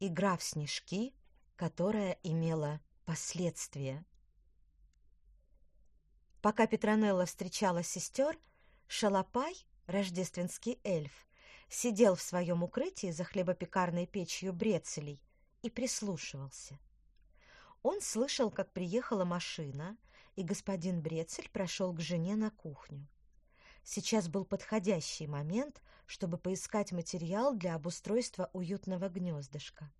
Игра в снежки, которая имела последствия. Пока Петронелла встречала сестер, Шалопай, рождественский эльф, сидел в своем укрытии за хлебопекарной печью брецелей и прислушивался. Он слышал, как приехала машина, и господин Брецель прошел к жене на кухню. Сейчас был подходящий момент, чтобы поискать материал для обустройства уютного гнездышка.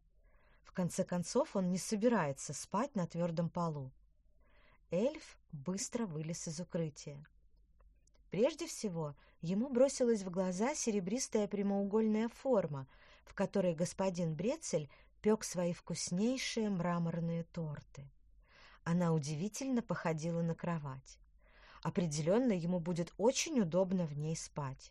В конце концов, он не собирается спать на твердом полу. Эльф быстро вылез из укрытия. Прежде всего, ему бросилась в глаза серебристая прямоугольная форма, в которой господин Брецель пек свои вкуснейшие мраморные торты. Она удивительно походила на кровать. Определенно, ему будет очень удобно в ней спать.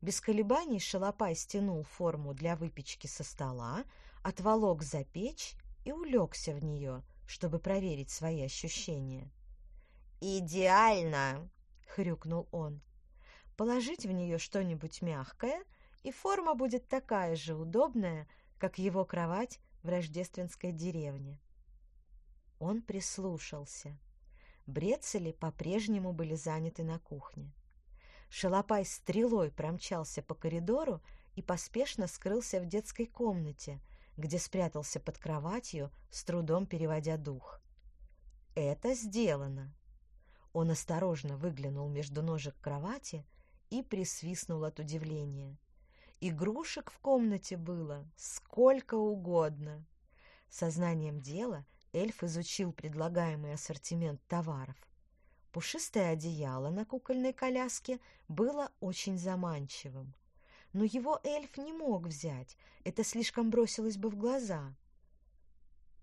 Без колебаний Шалопай стянул форму для выпечки со стола, отволок за печь и улегся в нее, чтобы проверить свои ощущения. «Идеально!» — хрюкнул он. «Положить в нее что-нибудь мягкое, и форма будет такая же удобная, как его кровать в рождественской деревне». Он прислушался. Брецели по-прежнему были заняты на кухне. Шалопай стрелой промчался по коридору и поспешно скрылся в детской комнате, где спрятался под кроватью, с трудом переводя дух. Это сделано. Он осторожно выглянул между ножек кровати и присвистнул от удивления. Игрушек в комнате было сколько угодно. Сознанием дела эльф изучил предлагаемый ассортимент товаров. Пушистое одеяло на кукольной коляске было очень заманчивым. Но его эльф не мог взять, это слишком бросилось бы в глаза.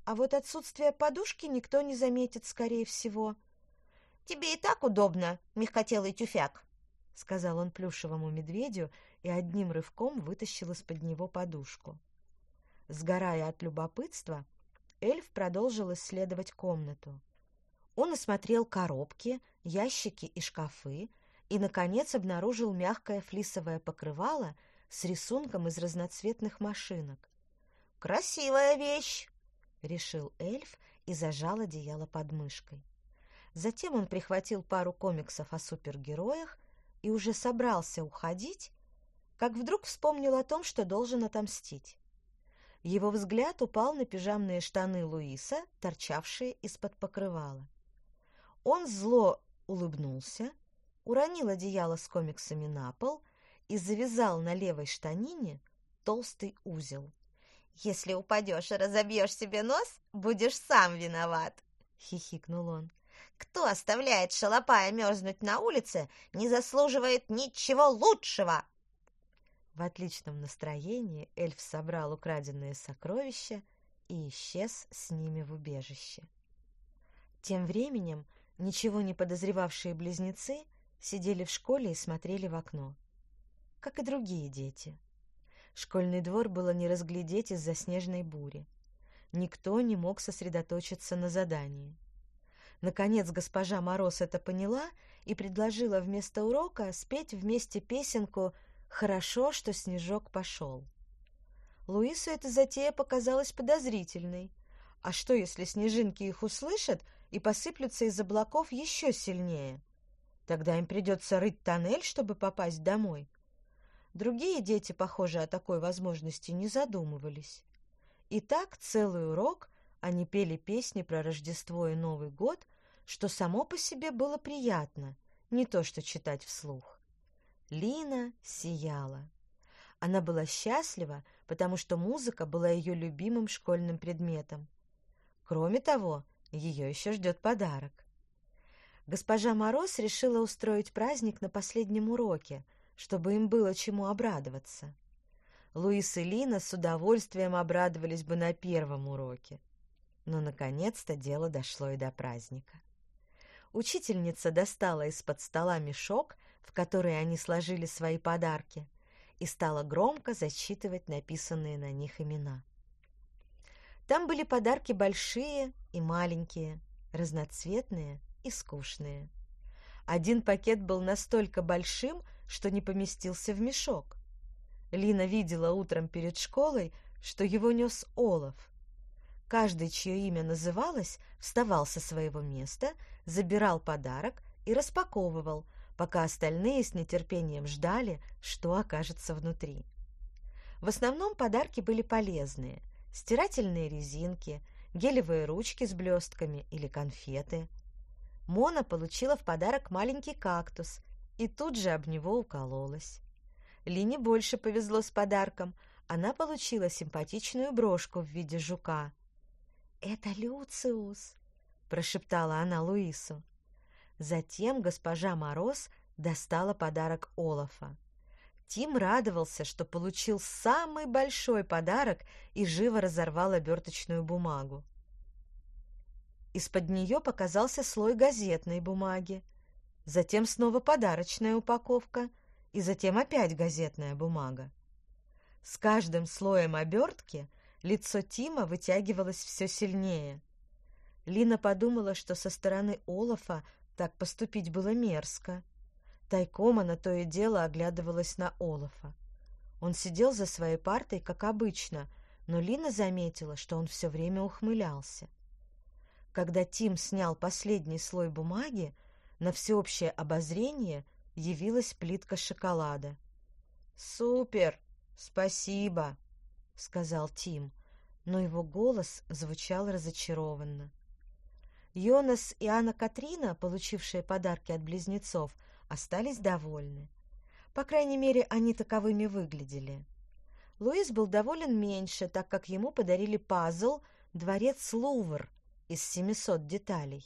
А вот отсутствие подушки никто не заметит, скорее всего. «Тебе и так удобно, мягкотелый тюфяк», — сказал он плюшевому медведю и одним рывком вытащил из-под него подушку. Сгорая от любопытства, эльф продолжил исследовать комнату. Он осмотрел коробки, ящики и шкафы и, наконец, обнаружил мягкое флисовое покрывало с рисунком из разноцветных машинок. «Красивая вещь!» — решил эльф и зажал одеяло под мышкой. Затем он прихватил пару комиксов о супергероях и уже собрался уходить, как вдруг вспомнил о том, что должен отомстить. Его взгляд упал на пижамные штаны Луиса, торчавшие из-под покрывала. Он зло улыбнулся, уронил одеяло с комиксами на пол и завязал на левой штанине толстый узел. «Если упадешь и разобьешь себе нос, будешь сам виноват!» — хихикнул он. «Кто оставляет шалопая мерзнуть на улице, не заслуживает ничего лучшего!» В отличном настроении эльф собрал украденные сокровища и исчез с ними в убежище. Тем временем Ничего не подозревавшие близнецы сидели в школе и смотрели в окно. Как и другие дети. Школьный двор было не разглядеть из-за снежной бури. Никто не мог сосредоточиться на задании. Наконец госпожа Мороз это поняла и предложила вместо урока спеть вместе песенку «Хорошо, что снежок пошел». Луису эта затея показалась подозрительной. А что, если снежинки их услышат и посыплются из облаков еще сильнее. Тогда им придется рыть тоннель, чтобы попасть домой. Другие дети, похоже, о такой возможности не задумывались. И так целый урок они пели песни про Рождество и Новый год, что само по себе было приятно, не то что читать вслух. Лина сияла. Она была счастлива, потому что музыка была ее любимым школьным предметом. Кроме того, ее еще ждет подарок. Госпожа Мороз решила устроить праздник на последнем уроке, чтобы им было чему обрадоваться. Луис и Лина с удовольствием обрадовались бы на первом уроке. Но, наконец-то, дело дошло и до праздника. Учительница достала из-под стола мешок, в который они сложили свои подарки, и стала громко зачитывать написанные на них имена. Там были подарки большие и маленькие, разноцветные и скучные. Один пакет был настолько большим, что не поместился в мешок. Лина видела утром перед школой, что его нес Олаф. Каждый, чье имя называлось, вставал со своего места, забирал подарок и распаковывал, пока остальные с нетерпением ждали, что окажется внутри. В основном подарки были полезные – стирательные резинки, гелевые ручки с блестками или конфеты. Мона получила в подарок маленький кактус и тут же об него укололась. Лине больше повезло с подарком. Она получила симпатичную брошку в виде жука. «Это Люциус», — прошептала она Луису. Затем госпожа Мороз достала подарок Олафа. Тим радовался, что получил самый большой подарок и живо разорвал оберточную бумагу. Из-под нее показался слой газетной бумаги, затем снова подарочная упаковка и затем опять газетная бумага. С каждым слоем обертки лицо Тима вытягивалось все сильнее. Лина подумала, что со стороны Олафа так поступить было мерзко. Тайком она то и дело оглядывалась на Олафа. Он сидел за своей партой, как обычно, но Лина заметила, что он все время ухмылялся. Когда Тим снял последний слой бумаги, на всеобщее обозрение явилась плитка шоколада. «Супер! Спасибо!» — сказал Тим, но его голос звучал разочарованно. Йонас и Анна Катрина, получившие подарки от близнецов, остались довольны. По крайней мере, они таковыми выглядели. Луис был доволен меньше, так как ему подарили пазл «Дворец Лувр» из 700 деталей.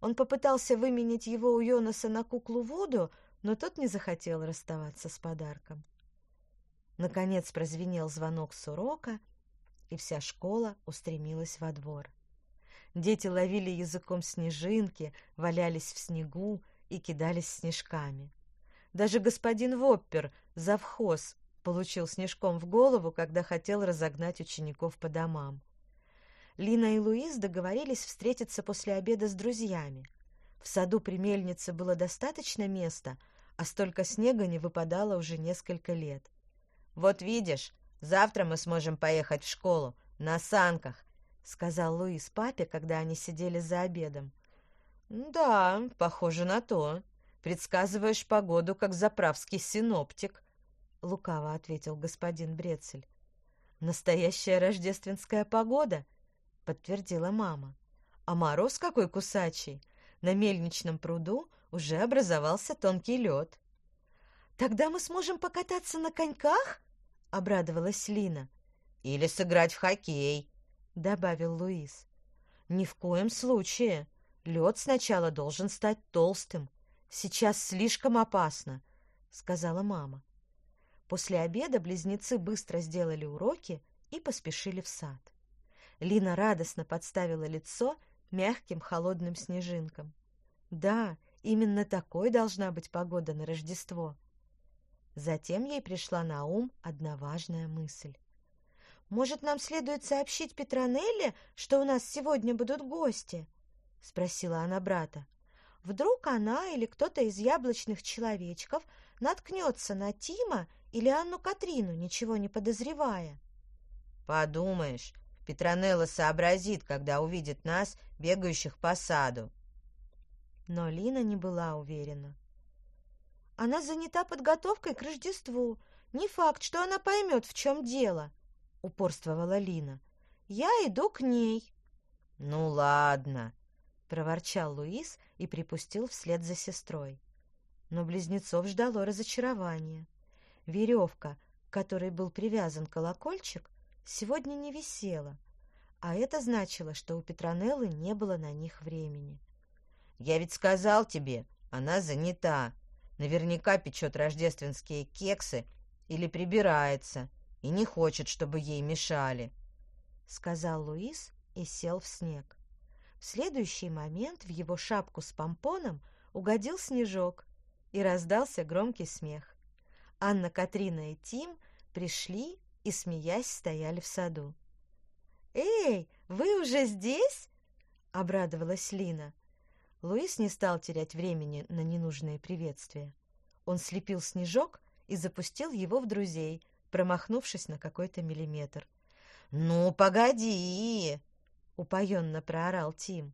Он попытался выменять его у Йонаса на куклу Вуду, но тот не захотел расставаться с подарком. Наконец прозвенел звонок с урока, и вся школа устремилась во двор. Дети ловили языком снежинки, валялись в снегу и кидались снежками. Даже господин Воппер, завхоз, получил снежком в голову, когда хотел разогнать учеников по домам. Лина и Луиз договорились встретиться после обеда с друзьями. В саду при мельнице было достаточно места, а столько снега не выпадало уже несколько лет. «Вот видишь, завтра мы сможем поехать в школу на санках — сказал Луис папе, когда они сидели за обедом. «Да, похоже на то. Предсказываешь погоду, как заправский синоптик», — лукаво ответил господин Брецель. «Настоящая рождественская погода», — подтвердила мама. «А мороз какой кусачий! На мельничном пруду уже образовался тонкий лед». «Тогда мы сможем покататься на коньках?» — обрадовалась Лина. «Или сыграть в хоккей», добавил Луис. Ни в коем случае. Лед сначала должен стать толстым. Сейчас слишком опасно, сказала мама. После обеда близнецы быстро сделали уроки и поспешили в сад. Лина радостно подставила лицо мягким холодным снежинкам. Да, именно такой должна быть погода на Рождество. Затем ей пришла на ум одна важная мысль. Может, нам следует сообщить Петронелле, что у нас сегодня будут гости?» — спросила она брата. «Вдруг она или кто-то из яблочных человечков наткнется на Тима или Анну Катрину, ничего не подозревая?» «Подумаешь, Петронелла сообразит, когда увидит нас, бегающих по саду». Но Лина не была уверена. «Она занята подготовкой к Рождеству. Не факт, что она поймет, в чем дело», упорствовала Лина. «Я иду к ней». «Ну ладно», — проворчал Луис и припустил вслед за сестрой. Но близнецов ждало разочарование. Веревка, к которой был привязан колокольчик, сегодня не висела, а это значило, что у Петронеллы не было на них времени. «Я ведь сказал тебе, она занята. Наверняка печет рождественские кексы или прибирается и не хочет, чтобы ей мешали», — сказал Луис и сел в снег. В следующий момент в его шапку с помпоном угодил снежок, и раздался громкий смех. Анна, Катрина и Тим пришли и, смеясь, стояли в саду. «Эй, вы уже здесь?» — обрадовалась Лина. Луис не стал терять времени на ненужные приветствия. Он слепил снежок и запустил его в друзей, промахнувшись на какой-то миллиметр. «Ну, погоди!» — упоенно проорал Тим.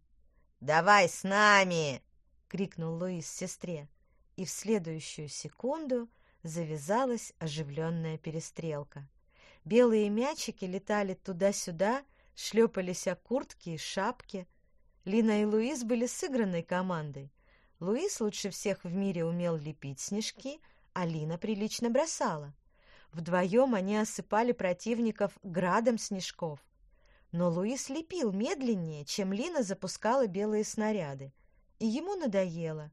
«Давай с нами!» — крикнул Луис сестре. И в следующую секунду завязалась оживленная перестрелка. Белые мячики летали туда-сюда, шлепались о куртки и шапки. Лина и Луис были сыгранной командой. Луис лучше всех в мире умел лепить снежки, а Лина прилично бросала. Вдвоем они осыпали противников градом снежков. Но Луис лепил медленнее, чем Лина запускала белые снаряды, и ему надоело.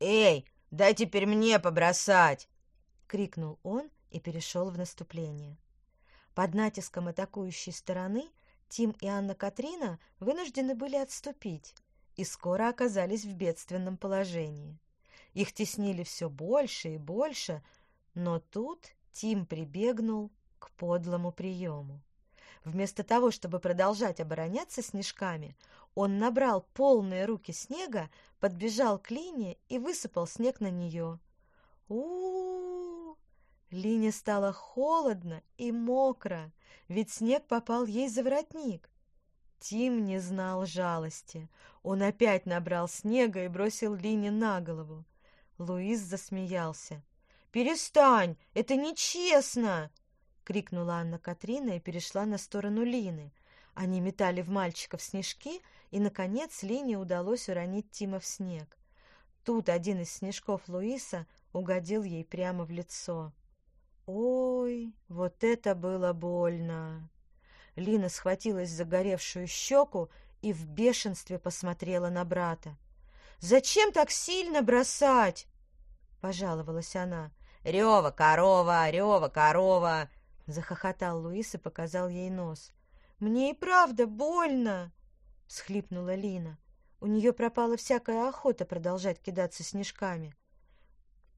«Эй, дай теперь мне побросать!» — крикнул он и перешел в наступление. Под натиском атакующей стороны Тим и Анна Катрина вынуждены были отступить и скоро оказались в бедственном положении. Их теснили все больше и больше, но тут Тим прибегнул к подлому приему. Вместо того, чтобы продолжать обороняться снежками, он набрал полные руки снега, подбежал к Лине и высыпал снег на нее. у у, -у! Лине стало холодно и мокро, ведь снег попал ей за воротник. Тим не знал жалости. Он опять набрал снега и бросил Лине на голову. Луис засмеялся. «Перестань! Это нечестно!» — крикнула Анна Катрина и перешла на сторону Лины. Они метали в мальчиков снежки, и, наконец, Лине удалось уронить Тима в снег. Тут один из снежков Луиса угодил ей прямо в лицо. Ой, вот это было больно! Лина схватилась за горевшую щеку и в бешенстве посмотрела на брата. «Зачем так сильно бросать?» — пожаловалась она. «Рева, корова! Рева, корова!» — захохотал Луис и показал ей нос. «Мне и правда больно!» — всхлипнула Лина. У нее пропала всякая охота продолжать кидаться снежками.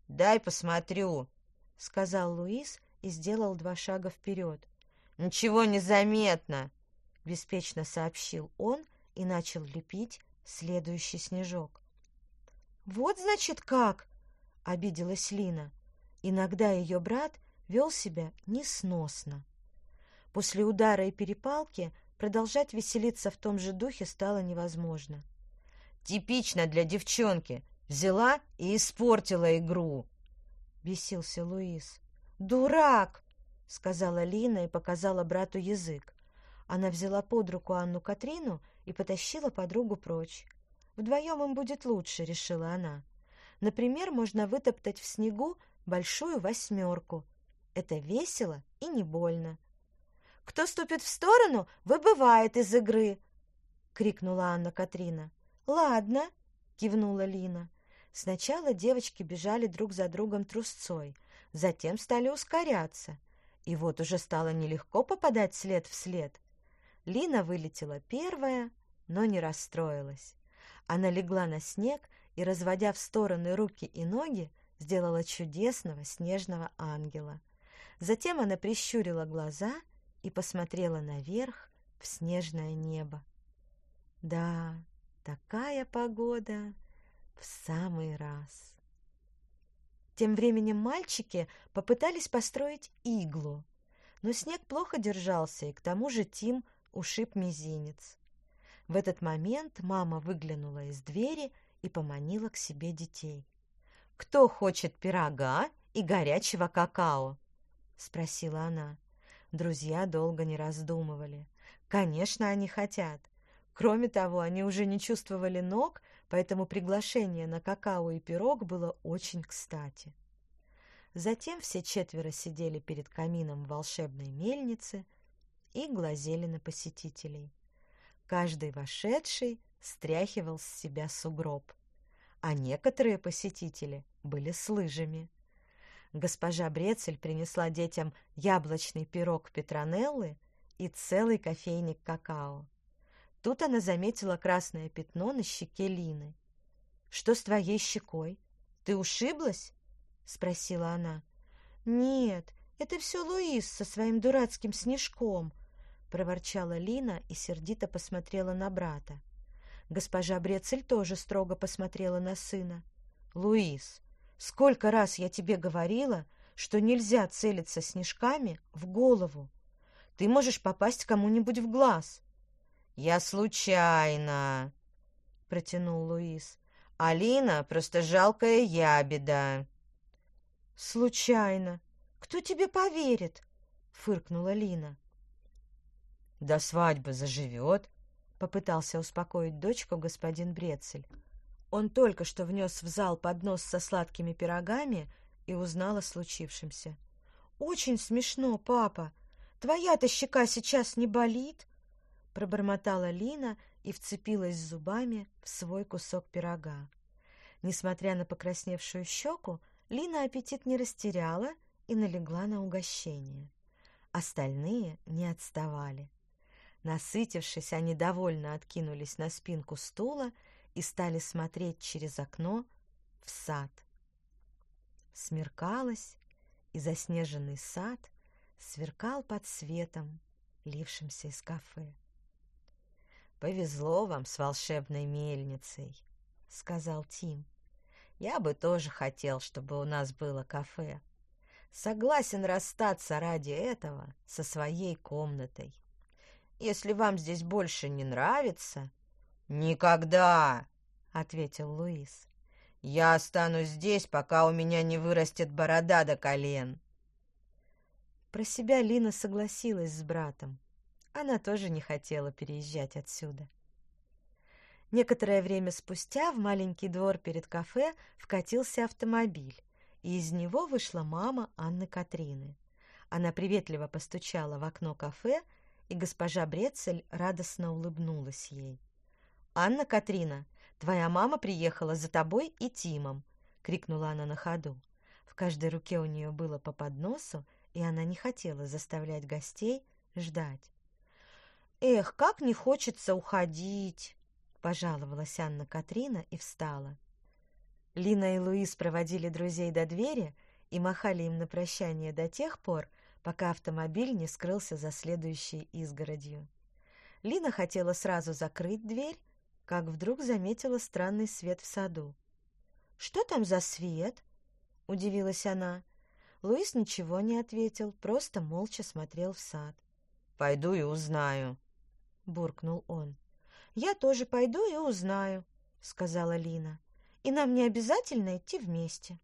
«Дай посмотрю», — сказал Луис и сделал два шага вперед. «Ничего не заметно», — беспечно сообщил он и начал лепить следующий снежок. «Вот, значит, как!» — обиделась Лина. Иногда ее брат вел себя несносно. После удара и перепалки продолжать веселиться в том же духе стало невозможно. «Типично для девчонки! Взяла и испортила игру!» — бесился Луис. «Дурак!» — сказала Лина и показала брату язык. Она взяла под руку Анну Катрину и потащила подругу прочь. «Вдвоем им будет лучше», — решила она. «Например, можно вытоптать в снегу большую восьмерку. Это весело и не больно. «Кто ступит в сторону, выбывает из игры!» — крикнула Анна Катрина. «Ладно», — кивнула Лина. Сначала девочки бежали друг за другом трусцой, затем стали ускоряться. И вот уже стало нелегко попадать след в след. Лина вылетела первая, но не расстроилась. Она легла на снег и, разводя в стороны руки и ноги, сделала чудесного снежного ангела. Затем она прищурила глаза и посмотрела наверх в снежное небо. Да, такая погода в самый раз. Тем временем мальчики попытались построить иглу, но снег плохо держался, и к тому же Тим ушиб мизинец. В этот момент мама выглянула из двери и поманила к себе детей. «Кто хочет пирога и горячего какао?» — спросила она. Друзья долго не раздумывали. Конечно, они хотят. Кроме того, они уже не чувствовали ног, поэтому приглашение на какао и пирог было очень кстати. Затем все четверо сидели перед камином волшебной мельницы и глазели на посетителей. Каждый вошедший стряхивал с себя сугроб а некоторые посетители были с лыжами. Госпожа Брецель принесла детям яблочный пирог Петронеллы и целый кофейник какао. Тут она заметила красное пятно на щеке Лины. «Что с твоей щекой? Ты ушиблась?» — спросила она. «Нет, это все Луис со своим дурацким снежком», — проворчала Лина и сердито посмотрела на брата. Госпожа Брецель тоже строго посмотрела на сына. «Луис, сколько раз я тебе говорила, что нельзя целиться снежками в голову? Ты можешь попасть кому-нибудь в глаз». «Я случайно», — протянул Луис. «Алина просто жалкая ябеда». «Случайно. Кто тебе поверит?» — фыркнула Лина. «До свадьбы заживет», — попытался успокоить дочку господин Брецель. Он только что внес в зал поднос со сладкими пирогами и узнал о случившемся. «Очень смешно, папа. Твоя-то щека сейчас не болит?» Пробормотала Лина и вцепилась зубами в свой кусок пирога. Несмотря на покрасневшую щеку, Лина аппетит не растеряла и налегла на угощение. Остальные не отставали. Насытившись, они довольно откинулись на спинку стула и стали смотреть через окно в сад. Смеркалось, и заснеженный сад сверкал под светом, лившимся из кафе. «Повезло вам с волшебной мельницей», — сказал Тим. «Я бы тоже хотел, чтобы у нас было кафе. Согласен расстаться ради этого со своей комнатой. Если вам здесь больше не нравится...» «Никогда!» — ответил Луис. Я останусь здесь, пока у меня не вырастет борода до колен. Про себя Лина согласилась с братом. Она тоже не хотела переезжать отсюда. Некоторое время спустя в маленький двор перед кафе вкатился автомобиль, и из него вышла мама Анны Катрины. Она приветливо постучала в окно кафе, и госпожа Брецель радостно улыбнулась ей. «Анна Катрина, Твоя мама приехала за тобой и Тимом!» — крикнула она на ходу. В каждой руке у нее было по подносу, и она не хотела заставлять гостей ждать. «Эх, как не хочется уходить!» — пожаловалась Анна Катрина и встала. Лина и Луис проводили друзей до двери и махали им на прощание до тех пор, пока автомобиль не скрылся за следующей изгородью. Лина хотела сразу закрыть дверь, как вдруг заметила странный свет в саду. «Что там за свет?» — удивилась она. Луис ничего не ответил, просто молча смотрел в сад. «Пойду и узнаю», — буркнул он. «Я тоже пойду и узнаю», — сказала Лина. «И нам не обязательно идти вместе».